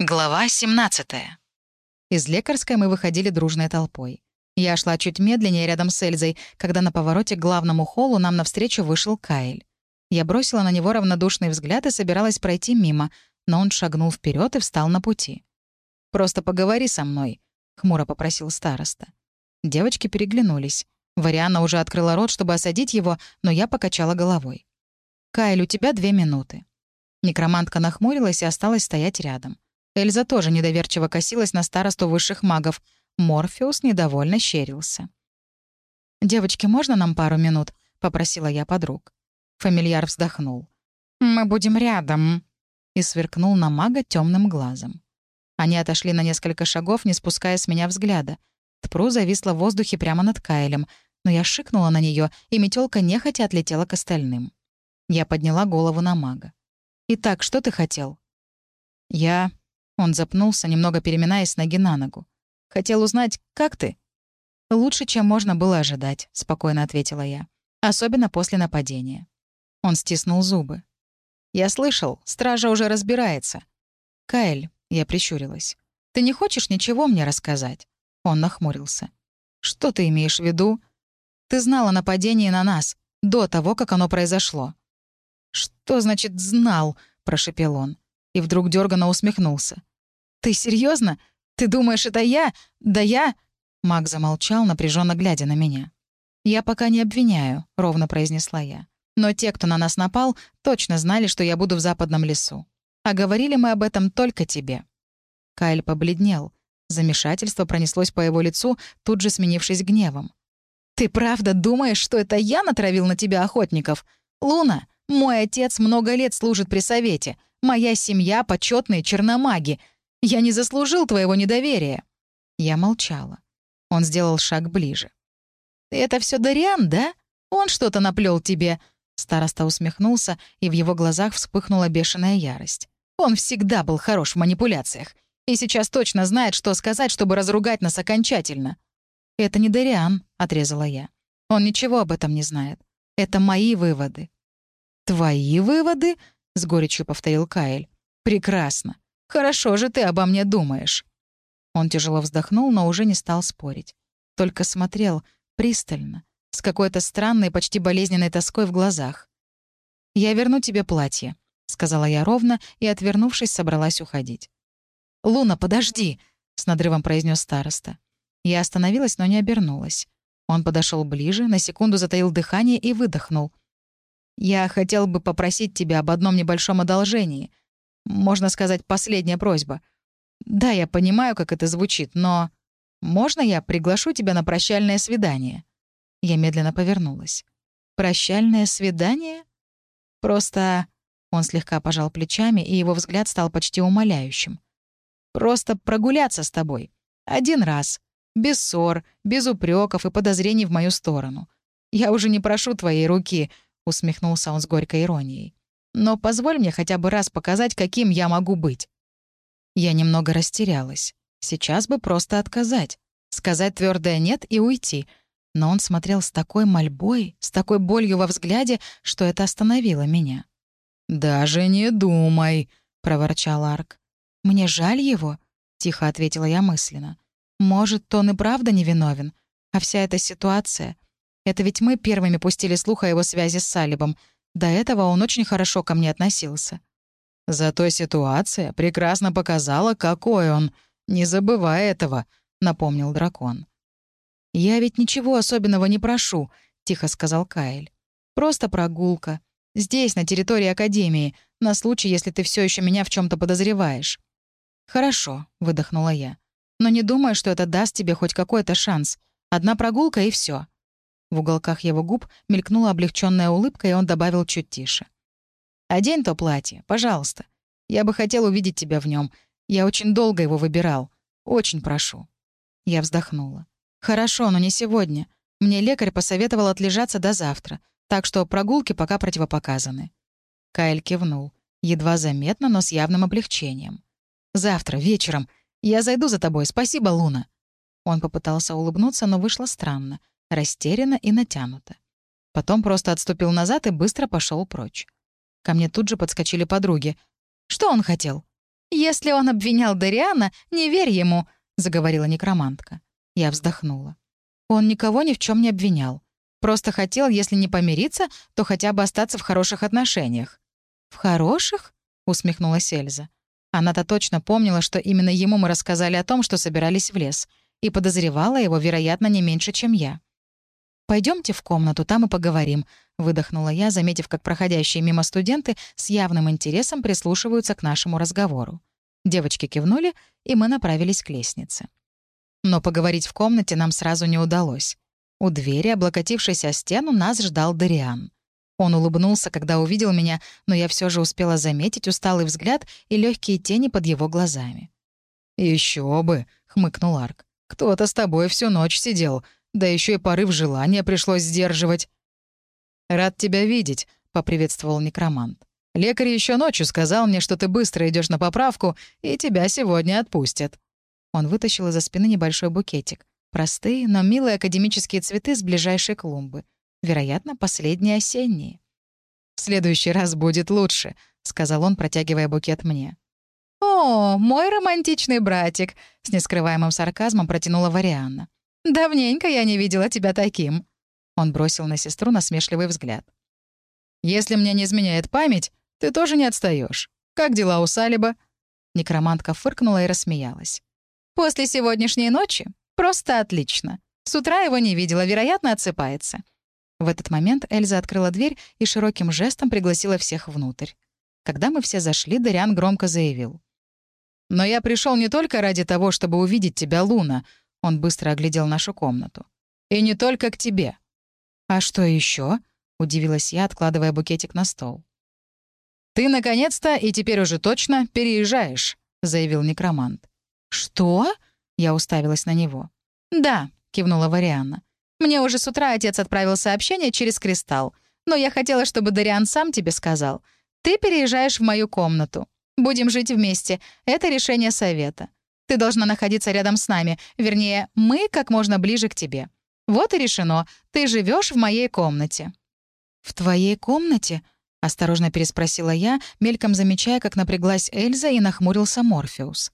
Глава 17. Из лекарской мы выходили дружной толпой. Я шла чуть медленнее рядом с Эльзой, когда на повороте к главному холлу нам навстречу вышел Каэль. Я бросила на него равнодушный взгляд и собиралась пройти мимо, но он шагнул вперед и встал на пути. «Просто поговори со мной», — хмуро попросил староста. Девочки переглянулись. Вариана уже открыла рот, чтобы осадить его, но я покачала головой. «Каэль, у тебя две минуты». Некромантка нахмурилась и осталась стоять рядом. Эльза тоже недоверчиво косилась на старосту высших магов. Морфеус недовольно щерился. «Девочки, можно нам пару минут?» — попросила я подруг. Фамильяр вздохнул. «Мы будем рядом», — и сверкнул на мага темным глазом. Они отошли на несколько шагов, не спуская с меня взгляда. Тпру зависла в воздухе прямо над Кайлем, но я шикнула на нее, и метелка нехотя отлетела к остальным. Я подняла голову на мага. «Итак, что ты хотел?» «Я...» Он запнулся, немного переминаясь ноги на ногу. «Хотел узнать, как ты?» «Лучше, чем можно было ожидать», — спокойно ответила я. «Особенно после нападения». Он стиснул зубы. «Я слышал, стража уже разбирается». «Каэль», — я прищурилась, — «ты не хочешь ничего мне рассказать?» Он нахмурился. «Что ты имеешь в виду?» «Ты знал о нападении на нас, до того, как оно произошло». «Что значит «знал»?» — прошепел он. И вдруг дёрганно усмехнулся. «Ты серьезно? Ты думаешь, это я? Да я...» Маг замолчал, напряженно глядя на меня. «Я пока не обвиняю», — ровно произнесла я. «Но те, кто на нас напал, точно знали, что я буду в западном лесу. А говорили мы об этом только тебе». Кайль побледнел. Замешательство пронеслось по его лицу, тут же сменившись гневом. «Ты правда думаешь, что это я натравил на тебя охотников? Луна, мой отец много лет служит при совете. Моя семья — почетные черномаги. Я не заслужил твоего недоверия». Я молчала. Он сделал шаг ближе. «Это все Дариан, да? Он что-то наплел тебе?» Староста усмехнулся, и в его глазах вспыхнула бешеная ярость. «Он всегда был хорош в манипуляциях. И сейчас точно знает, что сказать, чтобы разругать нас окончательно». «Это не Дариан», — отрезала я. «Он ничего об этом не знает. Это мои выводы». «Твои выводы?» — с горечью повторил Каэль. «Прекрасно. Хорошо же ты обо мне думаешь». Он тяжело вздохнул, но уже не стал спорить. Только смотрел пристально, с какой-то странной, почти болезненной тоской в глазах. «Я верну тебе платье», — сказала я ровно и, отвернувшись, собралась уходить. «Луна, подожди!» — с надрывом произнес староста. Я остановилась, но не обернулась. Он подошел ближе, на секунду затаил дыхание и выдохнул. «Я хотел бы попросить тебя об одном небольшом одолжении. Можно сказать, последняя просьба. Да, я понимаю, как это звучит, но... Можно я приглашу тебя на прощальное свидание?» Я медленно повернулась. «Прощальное свидание?» «Просто...» Он слегка пожал плечами, и его взгляд стал почти умоляющим. «Просто прогуляться с тобой. Один раз. Без ссор, без упреков и подозрений в мою сторону. Я уже не прошу твоей руки», — усмехнулся он с горькой иронией. Но позволь мне хотя бы раз показать, каким я могу быть». Я немного растерялась. Сейчас бы просто отказать. Сказать твердое «нет» и уйти. Но он смотрел с такой мольбой, с такой болью во взгляде, что это остановило меня. «Даже не думай», — проворчал Арк. «Мне жаль его», — тихо ответила я мысленно. «Может, он и правда невиновен. А вся эта ситуация... Это ведь мы первыми пустили слух о его связи с Салибом. До этого он очень хорошо ко мне относился. Зато ситуация прекрасно показала, какой он. Не забывай этого, напомнил дракон. Я ведь ничего особенного не прошу, тихо сказал Каэль. Просто прогулка. Здесь, на территории Академии, на случай, если ты все еще меня в чем то подозреваешь. Хорошо, выдохнула я. Но не думаю, что это даст тебе хоть какой-то шанс. Одна прогулка и все. В уголках его губ мелькнула облегченная улыбка, и он добавил чуть тише. «Одень то платье, пожалуйста. Я бы хотел увидеть тебя в нем. Я очень долго его выбирал. Очень прошу». Я вздохнула. «Хорошо, но не сегодня. Мне лекарь посоветовал отлежаться до завтра, так что прогулки пока противопоказаны». Кайл кивнул. Едва заметно, но с явным облегчением. «Завтра, вечером. Я зайду за тобой. Спасибо, Луна». Он попытался улыбнуться, но вышло странно растерянно и натянуто. Потом просто отступил назад и быстро пошел прочь. Ко мне тут же подскочили подруги. «Что он хотел?» «Если он обвинял Дариана, не верь ему», — заговорила некромантка. Я вздохнула. Он никого ни в чем не обвинял. Просто хотел, если не помириться, то хотя бы остаться в хороших отношениях. «В хороших?» — усмехнулась Эльза. Она-то точно помнила, что именно ему мы рассказали о том, что собирались в лес, и подозревала его, вероятно, не меньше, чем я. Пойдемте в комнату, там и поговорим», — выдохнула я, заметив, как проходящие мимо студенты с явным интересом прислушиваются к нашему разговору. Девочки кивнули, и мы направились к лестнице. Но поговорить в комнате нам сразу не удалось. У двери, облокотившись о стену, нас ждал Дариан. Он улыбнулся, когда увидел меня, но я все же успела заметить усталый взгляд и легкие тени под его глазами. Еще бы!» — хмыкнул Арк. «Кто-то с тобой всю ночь сидел, да еще и порыв желания пришлось сдерживать. «Рад тебя видеть», — поприветствовал некромант. «Лекарь еще ночью сказал мне, что ты быстро идешь на поправку, и тебя сегодня отпустят». Он вытащил из-за спины небольшой букетик. Простые, но милые академические цветы с ближайшей клумбы. Вероятно, последние осенние. «В следующий раз будет лучше», — сказал он, протягивая букет мне. «О, мой романтичный братик!» — с нескрываемым сарказмом протянула Варианна. «Давненько я не видела тебя таким». Он бросил на сестру насмешливый взгляд. «Если мне не изменяет память, ты тоже не отстаешь. Как дела у Салиба?» Некромантка фыркнула и рассмеялась. «После сегодняшней ночи просто отлично. С утра его не видела, вероятно, отсыпается». В этот момент Эльза открыла дверь и широким жестом пригласила всех внутрь. Когда мы все зашли, Дариан громко заявил. «Но я пришел не только ради того, чтобы увидеть тебя, Луна. Он быстро оглядел нашу комнату. «И не только к тебе». «А что еще? удивилась я, откладывая букетик на стол. «Ты, наконец-то, и теперь уже точно, переезжаешь», — заявил некромант. «Что?» — я уставилась на него. «Да», — кивнула Варианна. «Мне уже с утра отец отправил сообщение через кристалл, но я хотела, чтобы Дариан сам тебе сказал. Ты переезжаешь в мою комнату. Будем жить вместе. Это решение совета. Ты должна находиться рядом с нами, вернее, мы как можно ближе к тебе. Вот и решено. Ты живешь в моей комнате». «В твоей комнате?» — осторожно переспросила я, мельком замечая, как напряглась Эльза и нахмурился Морфеус.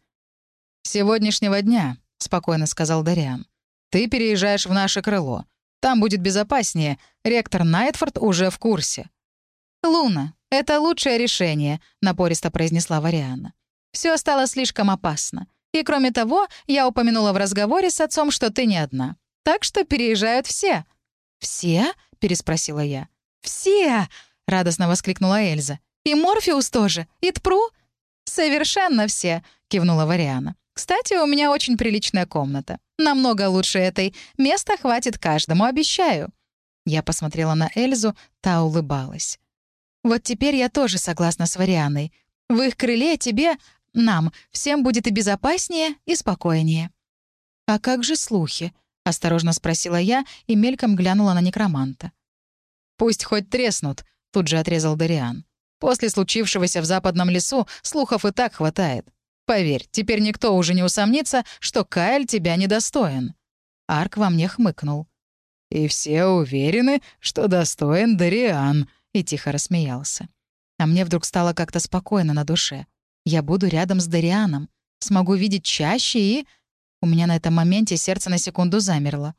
«С сегодняшнего дня», — спокойно сказал Дариан. «Ты переезжаешь в наше крыло. Там будет безопаснее. Ректор Найтфорд уже в курсе». «Луна, это лучшее решение», — напористо произнесла Варианна. Все стало слишком опасно. И кроме того, я упомянула в разговоре с отцом, что ты не одна. Так что переезжают все». «Все?» — переспросила я. «Все!» — радостно воскликнула Эльза. «И Морфеус тоже? И Тпру?» «Совершенно все!» — кивнула Вариана. «Кстати, у меня очень приличная комната. Намного лучше этой. Места хватит каждому, обещаю». Я посмотрела на Эльзу, та улыбалась. «Вот теперь я тоже согласна с Варианой. В их крыле тебе нам всем будет и безопаснее, и спокойнее». «А как же слухи?» — осторожно спросила я и мельком глянула на некроманта. «Пусть хоть треснут», — тут же отрезал Дариан. «После случившегося в западном лесу слухов и так хватает. Поверь, теперь никто уже не усомнится, что Кайл тебя недостоин». Арк во мне хмыкнул. «И все уверены, что достоин Дариан», — и тихо рассмеялся. А мне вдруг стало как-то спокойно на душе. Я буду рядом с Дарианом, смогу видеть чаще и... У меня на этом моменте сердце на секунду замерло.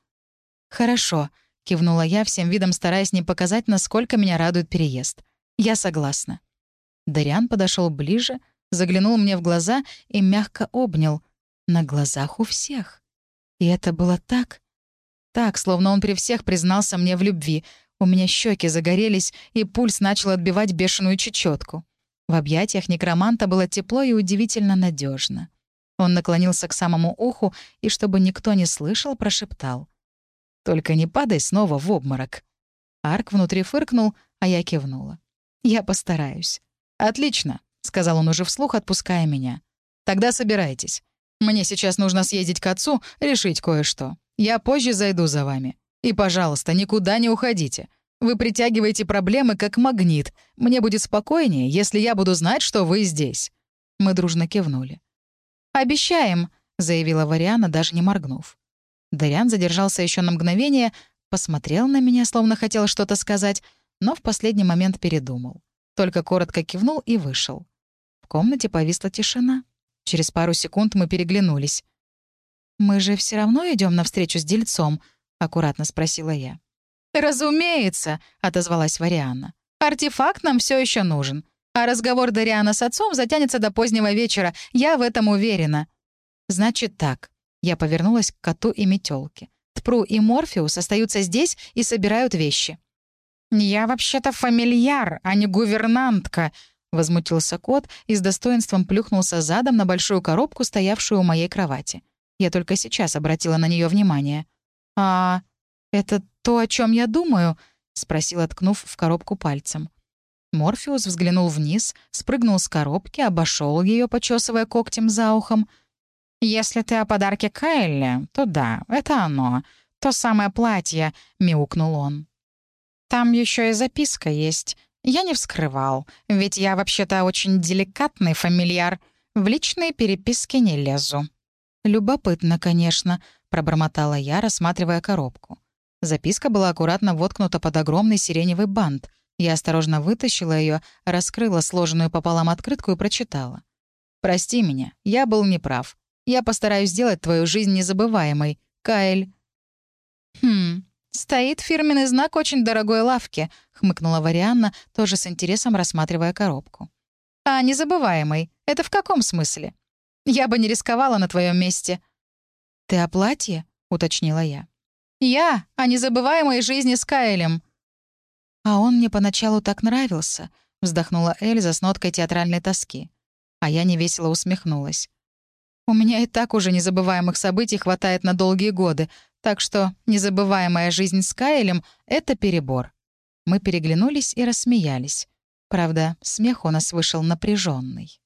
«Хорошо», — кивнула я, всем видом стараясь не показать, насколько меня радует переезд. «Я согласна». Дариан подошел ближе, заглянул мне в глаза и мягко обнял. На глазах у всех. И это было так... Так, словно он при всех признался мне в любви. У меня щеки загорелись, и пульс начал отбивать бешеную чечетку. В объятиях некроманта было тепло и удивительно надежно. Он наклонился к самому уху и, чтобы никто не слышал, прошептал. «Только не падай снова в обморок». Арк внутри фыркнул, а я кивнула. «Я постараюсь». «Отлично», — сказал он уже вслух, отпуская меня. «Тогда собирайтесь. Мне сейчас нужно съездить к отцу, решить кое-что. Я позже зайду за вами. И, пожалуйста, никуда не уходите. Вы притягиваете проблемы как магнит. Мне будет спокойнее, если я буду знать, что вы здесь». Мы дружно кивнули. «Обещаем», — заявила Вариана, даже не моргнув. Дариан задержался еще на мгновение, посмотрел на меня, словно хотел что-то сказать, но в последний момент передумал. Только коротко кивнул и вышел. В комнате повисла тишина. Через пару секунд мы переглянулись. «Мы же все равно идем навстречу с дельцом?» — аккуратно спросила я. «Разумеется», — отозвалась Варианна. «Артефакт нам все еще нужен. А разговор Дариана с отцом затянется до позднего вечера. Я в этом уверена». «Значит так». Я повернулась к коту и метелке. Тпру и Морфеус остаются здесь и собирают вещи. «Я вообще-то фамильяр, а не гувернантка», — возмутился кот и с достоинством плюхнулся задом на большую коробку, стоявшую у моей кровати. Я только сейчас обратила на нее внимание. «А это то, о чем я думаю?» — спросила, ткнув в коробку пальцем. Морфеус взглянул вниз, спрыгнул с коробки, обошел ее, почесывая когтем за ухом. «Если ты о подарке Кайле, то да, это оно. То самое платье», — мяукнул он. «Там еще и записка есть. Я не вскрывал, ведь я вообще-то очень деликатный фамильяр. В личные переписки не лезу». «Любопытно, конечно», — пробормотала я, рассматривая коробку. Записка была аккуратно воткнута под огромный сиреневый бант. Я осторожно вытащила ее, раскрыла сложенную пополам открытку и прочитала. «Прости меня, я был неправ. Я постараюсь сделать твою жизнь незабываемой. Каэль». «Хм, стоит фирменный знак очень дорогой лавки», — хмыкнула Варианна, тоже с интересом рассматривая коробку. «А незабываемый? Это в каком смысле? Я бы не рисковала на твоем месте». «Ты о платье?» — уточнила я. «Я о незабываемой жизни с Каэлем». «А он мне поначалу так нравился», — вздохнула Эльза с ноткой театральной тоски. А я невесело усмехнулась. «У меня и так уже незабываемых событий хватает на долгие годы, так что незабываемая жизнь с Каэлем — это перебор». Мы переглянулись и рассмеялись. Правда, смех у нас вышел напряженный.